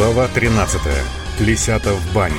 Глава 13. Лисята в бане.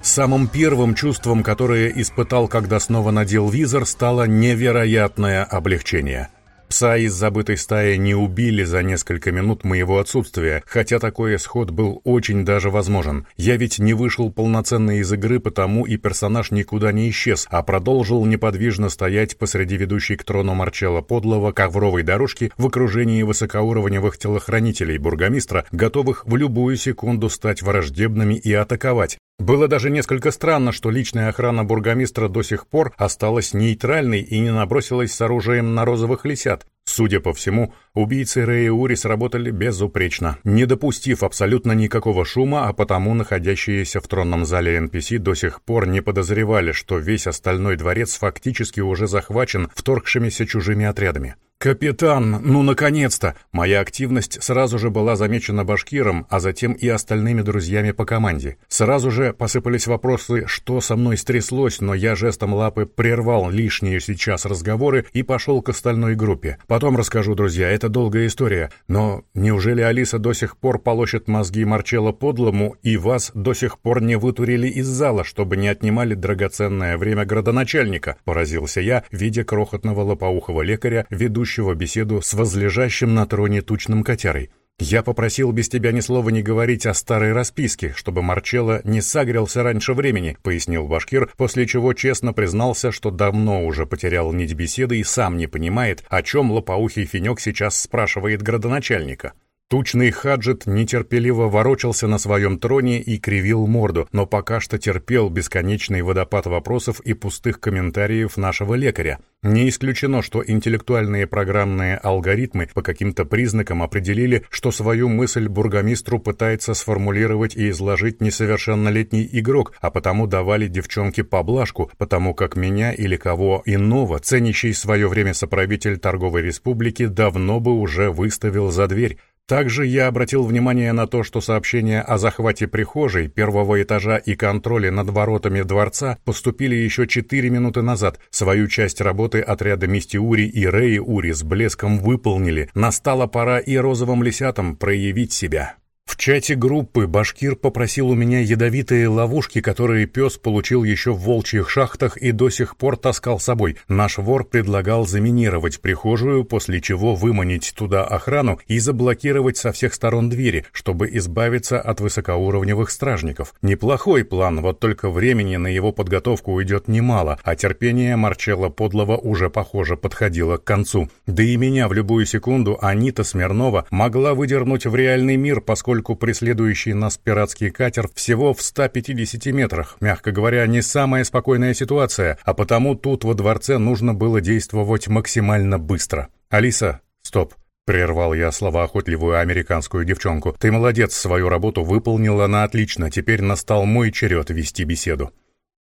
Самым первым чувством, которое испытал, когда снова надел визор, стало невероятное облегчение – Пса из забытой стаи не убили за несколько минут моего отсутствия, хотя такой исход был очень даже возможен. Я ведь не вышел полноценно из игры, потому и персонаж никуда не исчез, а продолжил неподвижно стоять посреди ведущей к трону Марчелла Подлого ковровой дорожки в окружении высокоуровневых телохранителей бургомистра, готовых в любую секунду стать враждебными и атаковать. Было даже несколько странно, что личная охрана бургомистра до сих пор осталась нейтральной и не набросилась с оружием на розовых лисят. Судя по всему, убийцы Рэя Ури сработали безупречно, не допустив абсолютно никакого шума, а потому находящиеся в тронном зале NPC до сих пор не подозревали, что весь остальной дворец фактически уже захвачен вторгшимися чужими отрядами. «Капитан, ну наконец-то!» Моя активность сразу же была замечена Башкиром, а затем и остальными друзьями по команде. Сразу же посыпались вопросы, что со мной стряслось, но я жестом лапы прервал лишние сейчас разговоры и пошел к остальной группе. Потом расскажу, друзья, это долгая история. Но неужели Алиса до сих пор полощет мозги Марчелло подлому и вас до сих пор не вытурили из зала, чтобы не отнимали драгоценное время градоначальника? Поразился я, видя крохотного лопоухого лекаря, ведущего ведущего беседу с возлежащим на троне тучным котярой. «Я попросил без тебя ни слова не говорить о старой расписке, чтобы Марчелло не сагрился раньше времени», — пояснил Башкир, после чего честно признался, что давно уже потерял нить беседы и сам не понимает, о чем лопоухий финек сейчас спрашивает градоначальника. Тучный Хаджет нетерпеливо ворочался на своем троне и кривил морду, но пока что терпел бесконечный водопад вопросов и пустых комментариев нашего лекаря. Не исключено, что интеллектуальные программные алгоритмы по каким-то признакам определили, что свою мысль бургомистру пытается сформулировать и изложить несовершеннолетний игрок, а потому давали девчонке поблажку, потому как меня или кого иного, ценящий свое время соправитель торговой республики, давно бы уже выставил за дверь. Также я обратил внимание на то, что сообщения о захвате прихожей, первого этажа и контроле над воротами дворца поступили еще 4 минуты назад. Свою часть работы отряда Мистиури и Рэй Ури с блеском выполнили. Настала пора и розовым лисятам проявить себя. В чате группы Башкир попросил у меня ядовитые ловушки, которые пес получил еще в волчьих шахтах и до сих пор таскал с собой. Наш вор предлагал заминировать прихожую, после чего выманить туда охрану и заблокировать со всех сторон двери, чтобы избавиться от высокоуровневых стражников. Неплохой план, вот только времени на его подготовку уйдет немало, а терпение Марчелла Подлого уже, похоже, подходило к концу. Да и меня в любую секунду Анита Смирнова могла выдернуть в реальный мир, поскольку поскольку преследующий нас пиратский катер всего в 150 метрах. Мягко говоря, не самая спокойная ситуация, а потому тут во дворце нужно было действовать максимально быстро. «Алиса, стоп!» Прервал я слова охотливую американскую девчонку. «Ты молодец, свою работу выполнила она отлично, теперь настал мой черед вести беседу».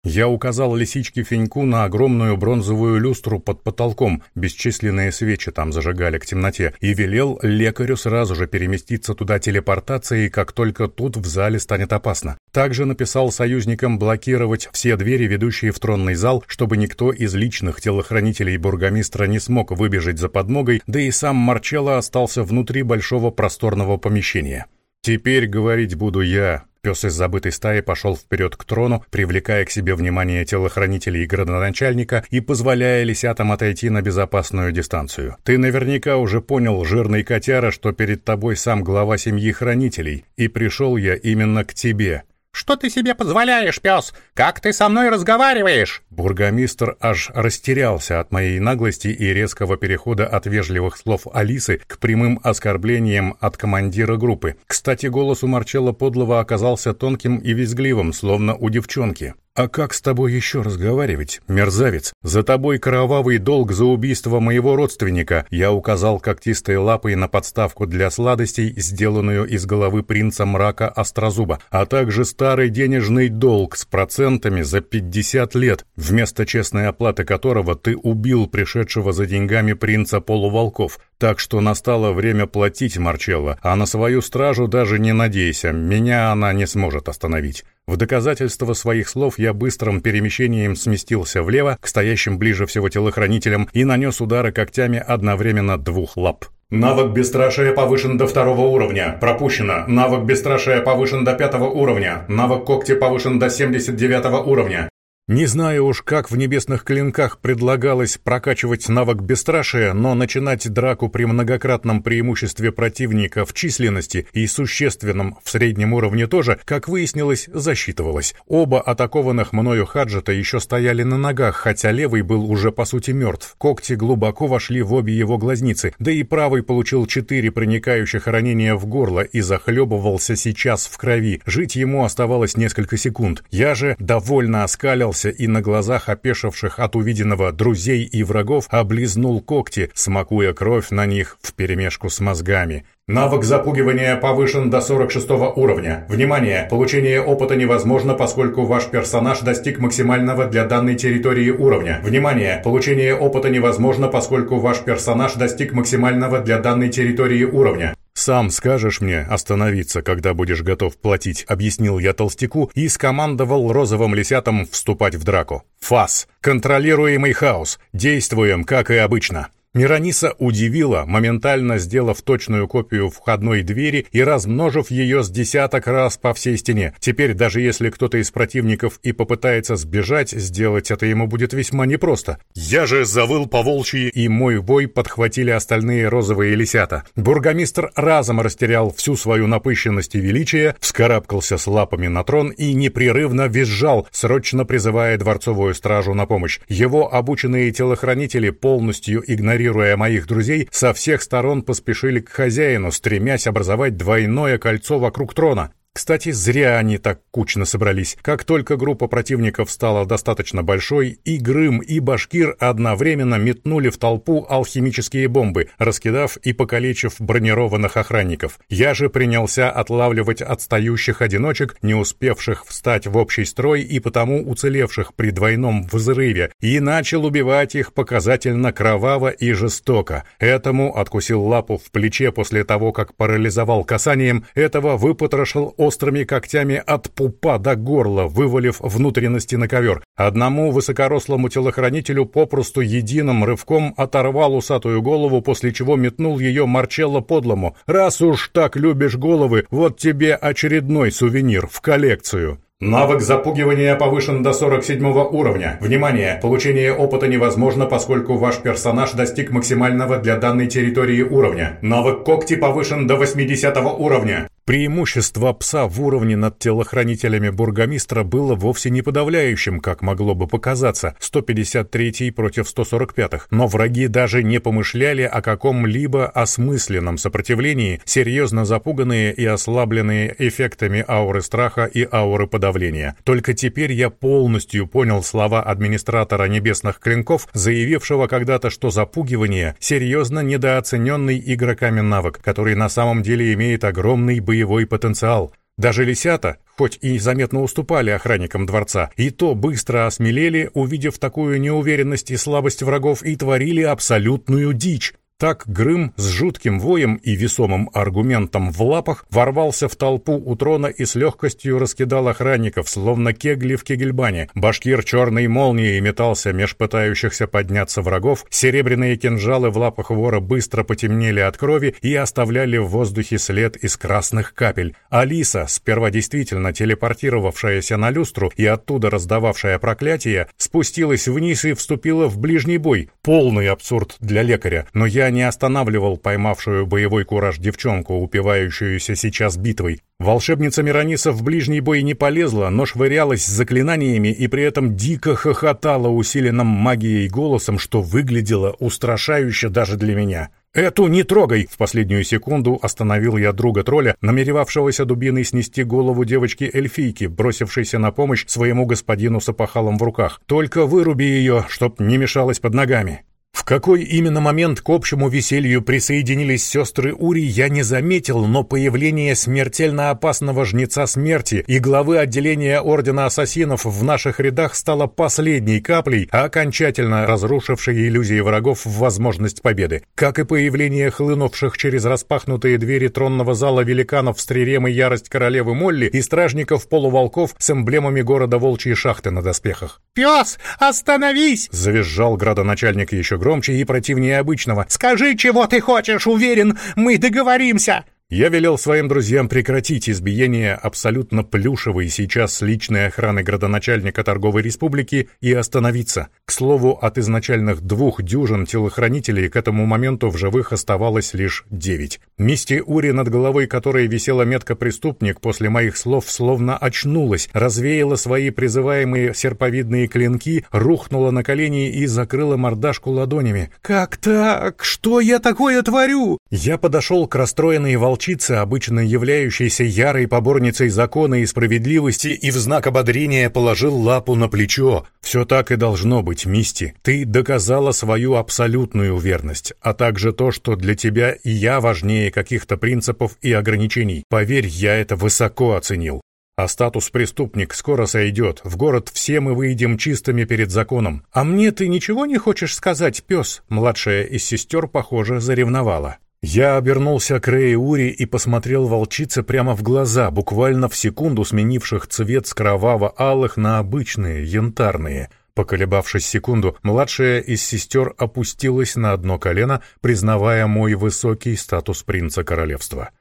Я указал лисичке Феньку на огромную бронзовую люстру под потолком, бесчисленные свечи там зажигали к темноте, и велел лекарю сразу же переместиться туда телепортацией, как только тут в зале станет опасно. Также написал союзникам блокировать все двери, ведущие в тронный зал, чтобы никто из личных телохранителей бургомистра не смог выбежать за подмогой, да и сам Марчелло остался внутри большого просторного помещения. «Теперь говорить буду я», Пес из забытой стаи пошел вперед к трону, привлекая к себе внимание телохранителей и градоначальника и позволяя лисятам отойти на безопасную дистанцию. «Ты наверняка уже понял, жирный котяра, что перед тобой сам глава семьи хранителей, и пришел я именно к тебе. «Что ты себе позволяешь, пес? Как ты со мной разговариваешь?» Бургомистр аж растерялся от моей наглости и резкого перехода от вежливых слов Алисы к прямым оскорблениям от командира группы. Кстати, голос у Марчелла Подлого оказался тонким и визгливым, словно у девчонки. «А как с тобой еще разговаривать, мерзавец? За тобой кровавый долг за убийство моего родственника!» Я указал когтистой лапой на подставку для сладостей, сделанную из головы принца мрака Острозуба, а также старый денежный долг с процентами за 50 лет, вместо честной оплаты которого ты убил пришедшего за деньгами принца полуволков. Так что настало время платить, Марчелло, а на свою стражу даже не надейся, меня она не сможет остановить. В доказательство своих слов я быстрым перемещением сместился влево к стоящим ближе всего телохранителям и нанес удары когтями одновременно двух лап. Навык бесстрашия повышен до второго уровня. Пропущено. Навык бесстрашия повышен до пятого уровня. Навык когти повышен до 79 уровня. Не знаю уж, как в небесных клинках предлагалось прокачивать навык бесстрашия, но начинать драку при многократном преимуществе противника в численности и существенном в среднем уровне тоже, как выяснилось, засчитывалось. Оба атакованных мною хаджета еще стояли на ногах, хотя левый был уже по сути мертв. Когти глубоко вошли в обе его глазницы, да и правый получил четыре проникающих ранения в горло и захлебывался сейчас в крови. Жить ему оставалось несколько секунд. Я же довольно оскалил поднялся и на глазах опешивших от увиденного друзей и врагов облизнул когти, смакуя кровь на них вперемешку с мозгами. Навык запугивания повышен до 46 уровня. Внимание! Получение опыта невозможно, поскольку ваш персонаж достиг максимального для данной территории уровня. Внимание! Получение опыта невозможно, поскольку ваш персонаж достиг максимального для данной территории уровня. «Сам скажешь мне остановиться, когда будешь готов платить», — объяснил я толстяку и скомандовал розовым лисятам вступать в драку. «Фас! Контролируемый хаос! Действуем, как и обычно!» Мирониса удивила, моментально сделав точную копию входной двери и размножив ее с десяток раз по всей стене. Теперь даже если кто-то из противников и попытается сбежать, сделать это ему будет весьма непросто. Я же завыл по волчьи, и мой бой подхватили остальные розовые лисята. Бургомистр разом растерял всю свою напыщенность и величие, вскарабкался с лапами на трон и непрерывно визжал, срочно призывая дворцовую стражу на помощь. Его обученные телохранители полностью игнорировали игнорируя моих друзей, со всех сторон поспешили к хозяину, стремясь образовать двойное кольцо вокруг трона. Кстати, зря они так кучно собрались. Как только группа противников стала достаточно большой, и Грым, и Башкир одновременно метнули в толпу алхимические бомбы, раскидав и покалечив бронированных охранников. Я же принялся отлавливать отстающих одиночек, не успевших встать в общий строй и потому уцелевших при двойном взрыве, и начал убивать их показательно кроваво и жестоко. Этому откусил лапу в плече после того, как парализовал касанием, этого выпотрошил острыми когтями от пупа до горла, вывалив внутренности на ковер. Одному высокорослому телохранителю попросту единым рывком оторвал усатую голову, после чего метнул ее Марчелло подлому. «Раз уж так любишь головы, вот тебе очередной сувенир в коллекцию». Навык запугивания повышен до 47 уровня. Внимание! Получение опыта невозможно, поскольку ваш персонаж достиг максимального для данной территории уровня. Навык когти повышен до 80 уровня. Преимущество пса в уровне над телохранителями бургомистра было вовсе не подавляющим, как могло бы показаться, 153 против 145, но враги даже не помышляли о каком-либо осмысленном сопротивлении, серьезно запуганные и ослабленные эффектами ауры страха и ауры подавления. Только теперь я полностью понял слова администратора небесных клинков, заявившего когда-то, что запугивание – серьезно недооцененный игроками навык, который на самом деле имеет огромный боевой боевой потенциал. Даже лисята, хоть и заметно уступали охранникам дворца, и то быстро осмелели, увидев такую неуверенность и слабость врагов, и творили абсолютную дичь. Так Грым с жутким воем и весомым аргументом в лапах ворвался в толпу у трона и с легкостью раскидал охранников, словно кегли в кегельбане. Башкир черной молнией метался меж пытающихся подняться врагов, серебряные кинжалы в лапах вора быстро потемнели от крови и оставляли в воздухе след из красных капель. Алиса, сперва действительно телепортировавшаяся на люстру и оттуда раздававшая проклятие, спустилась вниз и вступила в ближний бой. Полный абсурд для лекаря, но я не останавливал поймавшую боевой кураж девчонку, упивающуюся сейчас битвой. Волшебница Мирониса в ближний бой не полезла, но швырялась заклинаниями и при этом дико хохотала усиленным магией голосом, что выглядело устрашающе даже для меня. «Эту не трогай!» В последнюю секунду остановил я друга тролля, намеревавшегося дубиной снести голову девочки-эльфийки, бросившейся на помощь своему господину с опахалом в руках. «Только выруби ее, чтоб не мешалась под ногами!» В какой именно момент к общему веселью присоединились сестры Ури, я не заметил, но появление смертельно опасного жнеца смерти и главы отделения Ордена Ассасинов в наших рядах стало последней каплей, окончательно разрушившей иллюзии врагов в возможность победы. Как и появление хлынувших через распахнутые двери тронного зала великанов с трирем и ярость королевы Молли и стражников-полуволков с эмблемами города Волчьи шахты на доспехах. «Пес, остановись!» — завизжал градоначальник еще громче и противнее обычного. «Скажи, чего ты хочешь, уверен, мы договоримся!» Я велел своим друзьям прекратить избиение абсолютно плюшевой сейчас личной охраны градоначальника торговой республики и остановиться. К слову, от изначальных двух дюжин телохранителей к этому моменту в живых оставалось лишь девять. Мисти Ури, над головой которой висела метка «преступник», после моих слов словно очнулась, развеяла свои призываемые серповидные клинки, рухнула на колени и закрыла мордашку ладонями. «Как так? Что я такое творю?» Я подошел к расстроенной волчице, волчицы, обычно являющейся ярой поборницей закона и справедливости, и в знак ободрения положил лапу на плечо. «Все так и должно быть, Мисти. Ты доказала свою абсолютную верность, а также то, что для тебя и я важнее каких-то принципов и ограничений. Поверь, я это высоко оценил. А статус преступник скоро сойдет. В город все мы выйдем чистыми перед законом. А мне ты ничего не хочешь сказать, пес?» Младшая из сестер, похоже, заревновала. Я обернулся к Рэй Ури и посмотрел волчице прямо в глаза, буквально в секунду сменивших цвет с кроваво-алых на обычные, янтарные. Поколебавшись секунду, младшая из сестер опустилась на одно колено, признавая мой высокий статус принца королевства.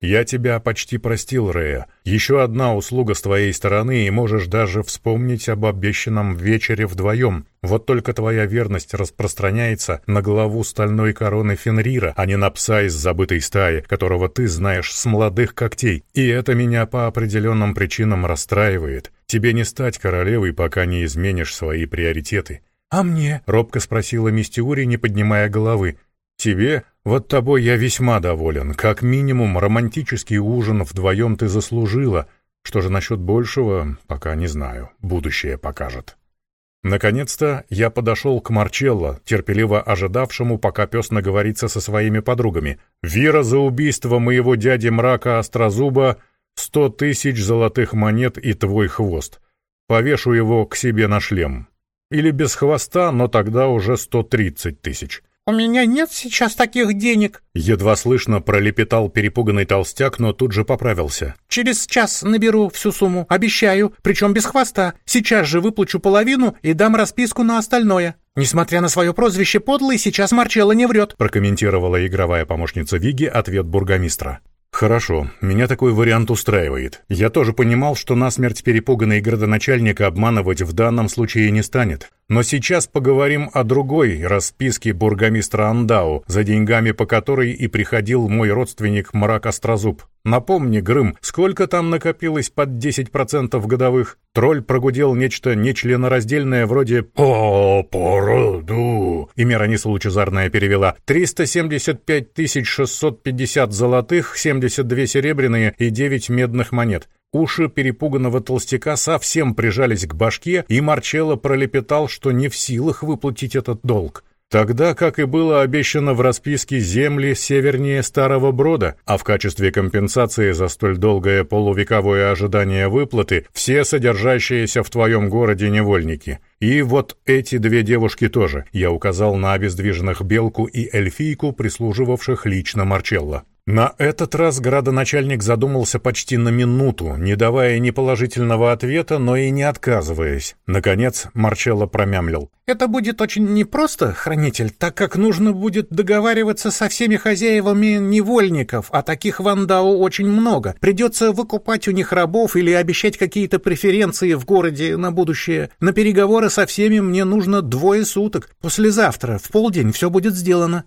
«Я тебя почти простил, Рея. Еще одна услуга с твоей стороны, и можешь даже вспомнить об обещанном вечере вдвоем. Вот только твоя верность распространяется на главу стальной короны Фенрира, а не на пса из забытой стаи, которого ты знаешь с молодых когтей. И это меня по определенным причинам расстраивает. Тебе не стать королевой, пока не изменишь свои приоритеты». «А мне?» — робко спросила Мистиури, не поднимая головы. «Тебе? Вот тобой я весьма доволен. Как минимум, романтический ужин вдвоем ты заслужила. Что же насчет большего, пока не знаю. Будущее покажет». Наконец-то я подошел к Марчелло, терпеливо ожидавшему, пока пес наговорится со своими подругами. «Вира за убийство моего дяди Мрака Острозуба — сто тысяч золотых монет и твой хвост. Повешу его к себе на шлем. Или без хвоста, но тогда уже сто тридцать тысяч. «У меня нет сейчас таких денег!» Едва слышно пролепетал перепуганный толстяк, но тут же поправился. «Через час наберу всю сумму, обещаю, причем без хвоста. Сейчас же выплачу половину и дам расписку на остальное. Несмотря на свое прозвище подлый, сейчас Марчелло не врет», прокомментировала игровая помощница Виги ответ бургомистра. «Хорошо, меня такой вариант устраивает. Я тоже понимал, что насмерть перепуганный градоначальник обманывать в данном случае не станет. Но сейчас поговорим о другой расписке бургомистра Андау, за деньгами по которой и приходил мой родственник Мрак Острозуб. Напомни, Грым, сколько там накопилось под 10% годовых? Тролль прогудел нечто нечленораздельное вроде «По породу». И Миронису лучезарная перевела «375 650 золотых, 72 серебряные и 9 медных монет». Уши перепуганного толстяка совсем прижались к башке, и Марчелло пролепетал, что не в силах выплатить этот долг. Тогда, как и было обещано в расписке, земли севернее Старого Брода, а в качестве компенсации за столь долгое полувековое ожидание выплаты все содержащиеся в твоем городе невольники. И вот эти две девушки тоже, я указал на обездвиженных Белку и Эльфийку, прислуживавших лично Марчелло. На этот раз градоначальник задумался почти на минуту, не давая ни положительного ответа, но и не отказываясь. Наконец Марчелло промямлил. «Это будет очень непросто, хранитель, так как нужно будет договариваться со всеми хозяевами невольников, а таких в Андау очень много. Придется выкупать у них рабов или обещать какие-то преференции в городе на будущее. На переговоры со всеми мне нужно двое суток. Послезавтра, в полдень, все будет сделано».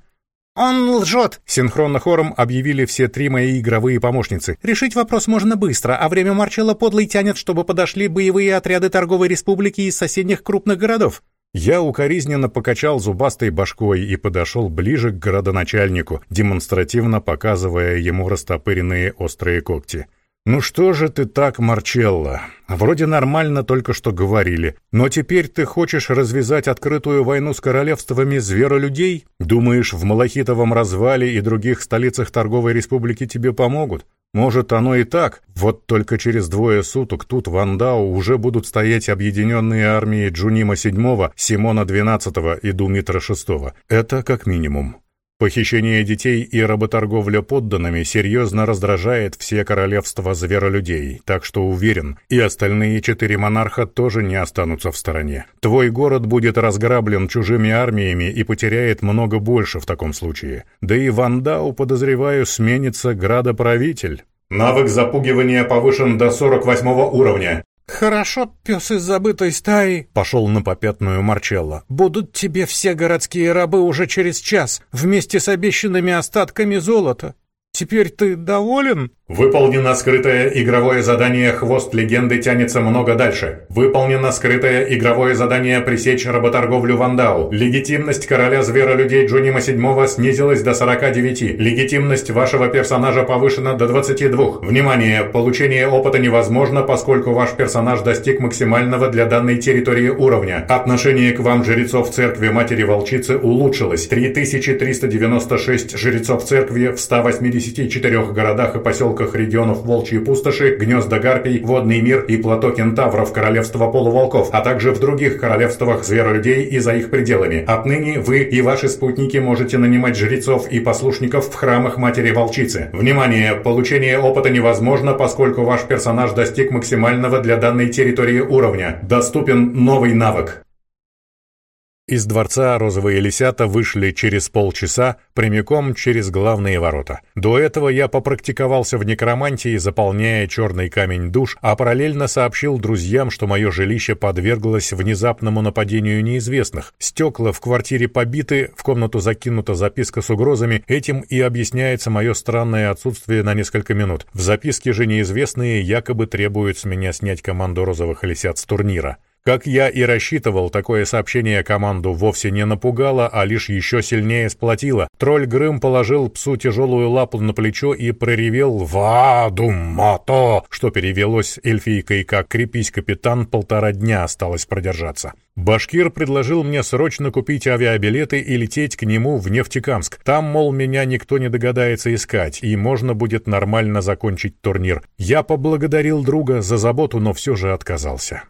«Он лжет!» — синхронно хором объявили все три мои игровые помощницы. «Решить вопрос можно быстро, а время Марчелла подлый тянет, чтобы подошли боевые отряды торговой республики из соседних крупных городов». Я укоризненно покачал зубастой башкой и подошел ближе к городоначальнику, демонстративно показывая ему растопыренные острые когти. «Ну что же ты так, Марчелло? Вроде нормально только что говорили. Но теперь ты хочешь развязать открытую войну с королевствами зверолюдей? Думаешь, в Малахитовом развале и других столицах торговой республики тебе помогут? Может, оно и так, вот только через двое суток тут в Андау уже будут стоять объединенные армии Джунима VII, Симона XII и Думитра VI. Это как минимум. Похищение детей и работорговля подданными серьезно раздражает все королевства зверолюдей, так что уверен, и остальные четыре монарха тоже не останутся в стороне. Твой город будет разграблен чужими армиями и потеряет много больше в таком случае. Да и Вандау, подозреваю, сменится градоправитель. Навык запугивания повышен до 48 уровня. «Хорошо, пес из забытой стаи», — пошел на попятную Марчелло. «Будут тебе все городские рабы уже через час, вместе с обещанными остатками золота. Теперь ты доволен?» Выполнено скрытое игровое задание «Хвост легенды» тянется много дальше. Выполнено скрытое игровое задание «Пресечь работорговлю Вандау». Легитимность короля зверолюдей Джунима VII снизилась до 49. Легитимность вашего персонажа повышена до 22. Внимание! Получение опыта невозможно, поскольку ваш персонаж достиг максимального для данной территории уровня. Отношение к вам жрецов церкви Матери Волчицы улучшилось. 3396 жрецов церкви в 184 городах и поселках поселках регионов Волчьи пустоши, гнезда Гарпий, Водный мир и плато Кентавров Королевства полуволков, а также в других королевствах зверолюдей и за их пределами. Отныне вы и ваши спутники можете нанимать жрецов и послушников в храмах Матери Волчицы. Внимание! Получение опыта невозможно, поскольку ваш персонаж достиг максимального для данной территории уровня. Доступен новый навык. Из дворца розовые лисята вышли через полчаса прямиком через главные ворота. До этого я попрактиковался в некромантии, заполняя черный камень душ, а параллельно сообщил друзьям, что мое жилище подверглось внезапному нападению неизвестных. Стекла в квартире побиты, в комнату закинута записка с угрозами, этим и объясняется мое странное отсутствие на несколько минут. В записке же неизвестные якобы требуют с меня снять команду розовых лисят с турнира. Как я и рассчитывал, такое сообщение команду вовсе не напугало, а лишь еще сильнее сплотило. Тролль Грым положил псу тяжелую лапу на плечо и проревел «Вадумато», что перевелось эльфийкой как «Крепись, капитан, полтора дня осталось продержаться». Башкир предложил мне срочно купить авиабилеты и лететь к нему в Нефтекамск. Там, мол, меня никто не догадается искать, и можно будет нормально закончить турнир. Я поблагодарил друга за заботу, но все же отказался.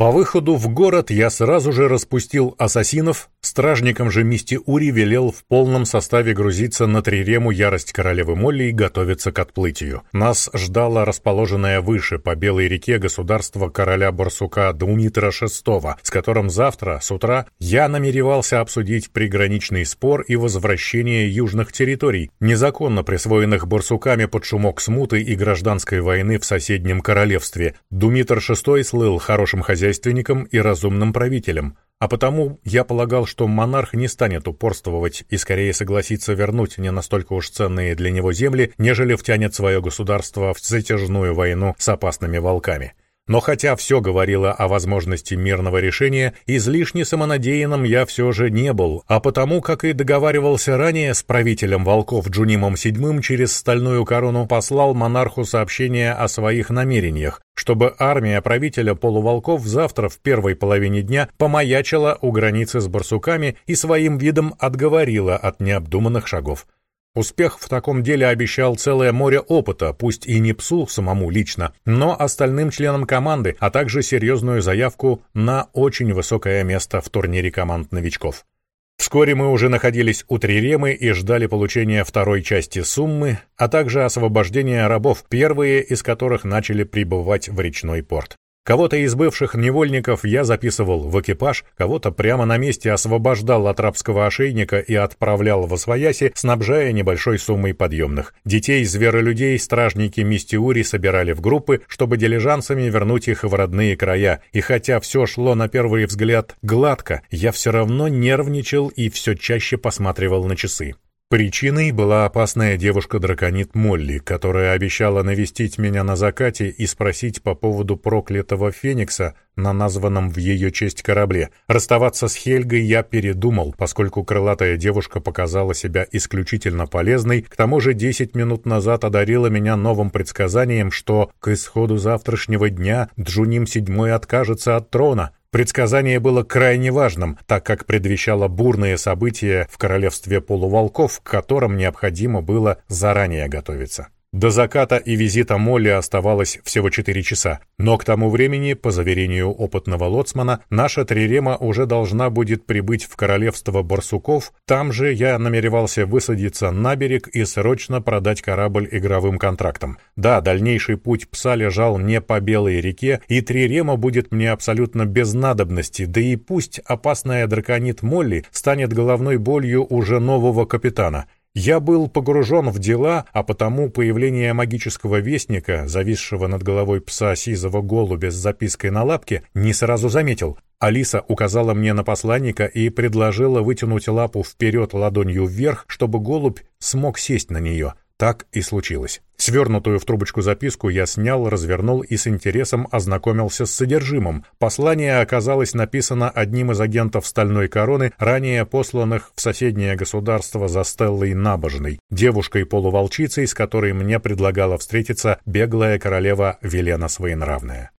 По выходу в город я сразу же распустил ассасинов, стражникам же Мисти Ури велел в полном составе грузиться на трирему Ярость Королевы Молли и готовиться к отплытию. Нас ждало расположенное выше по Белой реке государство короля Барсука Думитра VI, с которым завтра, с утра, я намеревался обсудить приграничный спор и возвращение южных территорий, незаконно присвоенных Барсуками под шумок смуты и гражданской войны в соседнем королевстве. Думитр VI слыл хорошим хозяином хозяйственником и разумным правителем, а потому я полагал, что монарх не станет упорствовать и скорее согласится вернуть не настолько уж ценные для него земли, нежели втянет свое государство в затяжную войну с опасными волками. Но хотя все говорило о возможности мирного решения, излишне самонадеянным я все же не был, а потому, как и договаривался ранее с правителем волков Джунимом VII через стальную корону, послал монарху сообщение о своих намерениях, чтобы армия правителя полуволков завтра в первой половине дня помаячила у границы с барсуками и своим видом отговорила от необдуманных шагов. Успех в таком деле обещал целое море опыта, пусть и не псу самому лично, но остальным членам команды, а также серьезную заявку на очень высокое место в турнире команд новичков. Вскоре мы уже находились у Триремы и ждали получения второй части суммы, а также освобождения рабов, первые из которых начали прибывать в речной порт. Кого-то из бывших невольников я записывал в экипаж, кого-то прямо на месте освобождал от рабского ошейника и отправлял в Освояси, снабжая небольшой суммой подъемных. Детей зверолюдей стражники Мистиури собирали в группы, чтобы дилижансами вернуть их в родные края. И хотя все шло на первый взгляд гладко, я все равно нервничал и все чаще посматривал на часы. Причиной была опасная девушка-драконит Молли, которая обещала навестить меня на закате и спросить по поводу проклятого Феникса на названном в ее честь корабле. Расставаться с Хельгой я передумал, поскольку крылатая девушка показала себя исключительно полезной, к тому же 10 минут назад одарила меня новым предсказанием, что к исходу завтрашнего дня Джуним VII откажется от трона. Предсказание было крайне важным, так как предвещало бурные события в королевстве полуволков, к которым необходимо было заранее готовиться. До заката и визита Молли оставалось всего 4 часа, но к тому времени, по заверению опытного лоцмана, наша трирема уже должна будет прибыть в королевство барсуков, там же я намеревался высадиться на берег и срочно продать корабль игровым контрактом. Да, дальнейший путь пса лежал не по Белой реке, и трирема будет мне абсолютно без надобности, да и пусть опасная драконит Молли станет головной болью уже нового капитана — я был погружен в дела, а потому появление магического вестника, зависшего над головой пса сизого голубя с запиской на лапке, не сразу заметил. Алиса указала мне на посланника и предложила вытянуть лапу вперед ладонью вверх, чтобы голубь смог сесть на нее. Так и случилось. Свернутую в трубочку записку я снял, развернул и с интересом ознакомился с содержимым. Послание оказалось написано одним из агентов «Стальной короны», ранее посланных в соседнее государство за Стеллой Набожной, девушкой-полуволчицей, с которой мне предлагала встретиться беглая королева Велена Своенравная.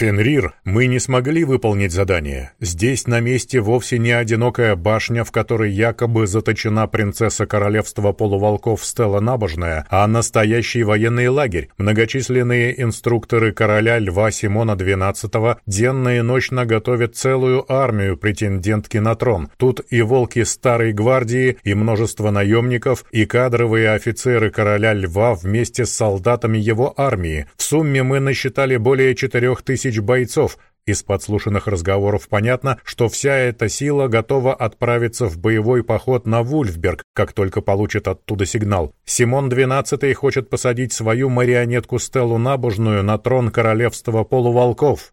«Фенрир, мы не смогли выполнить задание. Здесь на месте вовсе не одинокая башня, в которой якобы заточена принцесса королевства полуволков Стелла Набожная, а настоящий военный лагерь. Многочисленные инструкторы короля Льва Симона XII денно и ночно готовят целую армию претендентки на трон. Тут и волки Старой Гвардии, и множество наемников, и кадровые офицеры короля Льва вместе с солдатами его армии. В сумме мы насчитали более четырех тысяч тысяч бойцов. Из подслушанных разговоров понятно, что вся эта сила готова отправиться в боевой поход на Вульфберг, как только получит оттуда сигнал. Симон XII хочет посадить свою марионетку Стеллу Набожную на трон королевства полуволков.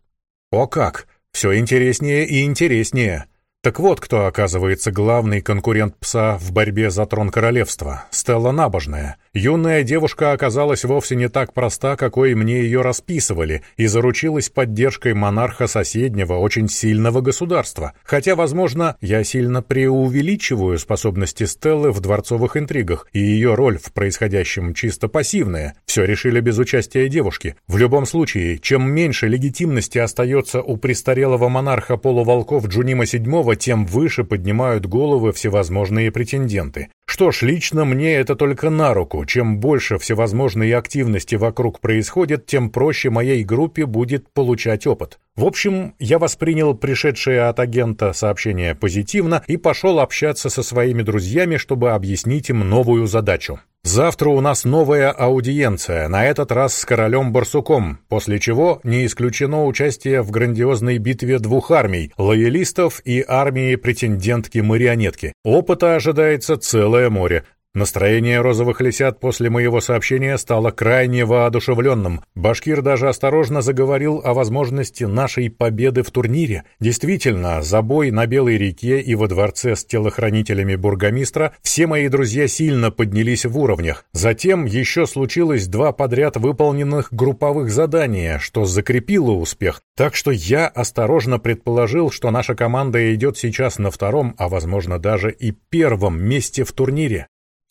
О как! Все интереснее и интереснее. Так вот, кто оказывается главный конкурент пса в борьбе за трон королевства — Стелла Набожная — Юная девушка оказалась вовсе не так проста, какой мне ее расписывали, и заручилась поддержкой монарха соседнего, очень сильного государства. Хотя, возможно, я сильно преувеличиваю способности Стеллы в дворцовых интригах, и ее роль в происходящем чисто пассивная. Все решили без участия девушки. В любом случае, чем меньше легитимности остается у престарелого монарха полуволков Джунима VII, тем выше поднимают головы всевозможные претенденты. Что ж, лично мне это только на руку. Чем больше всевозможной активности вокруг происходит, тем проще моей группе будет получать опыт. В общем, я воспринял пришедшее от агента сообщение позитивно и пошел общаться со своими друзьями, чтобы объяснить им новую задачу. Завтра у нас новая аудиенция, на этот раз с королем Барсуком, после чего не исключено участие в грандиозной битве двух армий – лоялистов и армии претендентки-марионетки. Опыта ожидается целое море, Настроение розовых лисят после моего сообщения стало крайне воодушевленным. Башкир даже осторожно заговорил о возможности нашей победы в турнире. Действительно, за бой на Белой реке и во дворце с телохранителями бургомистра все мои друзья сильно поднялись в уровнях. Затем еще случилось два подряд выполненных групповых задания, что закрепило успех. Так что я осторожно предположил, что наша команда идет сейчас на втором, а возможно даже и первом месте в турнире.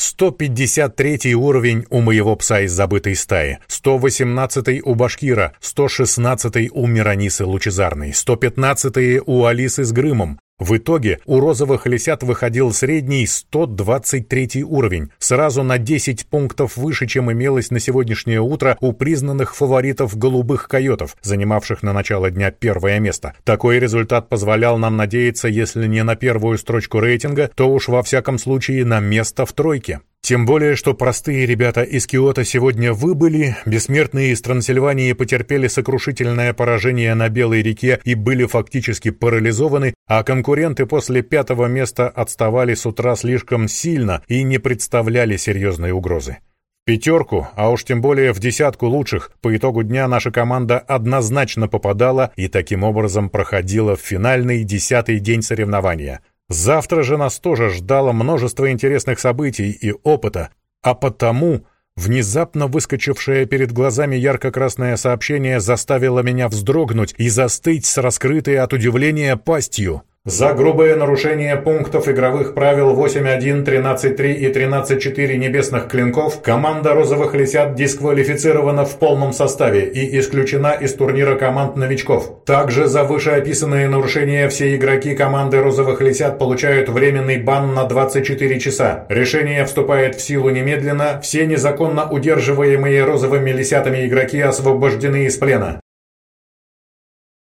153 уровень у моего пса из забытой стаи, 118 у Башкира, 116 у Миронисы Лучезарной, 115 у Алисы с Грымом, в итоге у розовых лисят выходил средний 123 уровень, сразу на 10 пунктов выше, чем имелось на сегодняшнее утро у признанных фаворитов голубых койотов, занимавших на начало дня первое место. Такой результат позволял нам надеяться, если не на первую строчку рейтинга, то уж во всяком случае на место в тройке. Тем более, что простые ребята из Киота сегодня выбыли, бессмертные из Трансильвании потерпели сокрушительное поражение на Белой реке и были фактически парализованы, а конкуренты после пятого места отставали с утра слишком сильно и не представляли серьезной угрозы. Пятерку, а уж тем более в десятку лучших, по итогу дня наша команда однозначно попадала и таким образом проходила в финальный десятый день соревнования – Завтра же нас тоже ждало множество интересных событий и опыта, а потому внезапно выскочившее перед глазами ярко-красное сообщение заставило меня вздрогнуть и застыть с раскрытой от удивления пастью. За грубое нарушение пунктов игровых правил 8.1, 13.3 и 13.4 небесных клинков команда розовых лисят дисквалифицирована в полном составе и исключена из турнира команд новичков. Также за вышеописанные нарушения все игроки команды розовых лисят получают временный бан на 24 часа. Решение вступает в силу немедленно, все незаконно удерживаемые розовыми лисятами игроки освобождены из плена.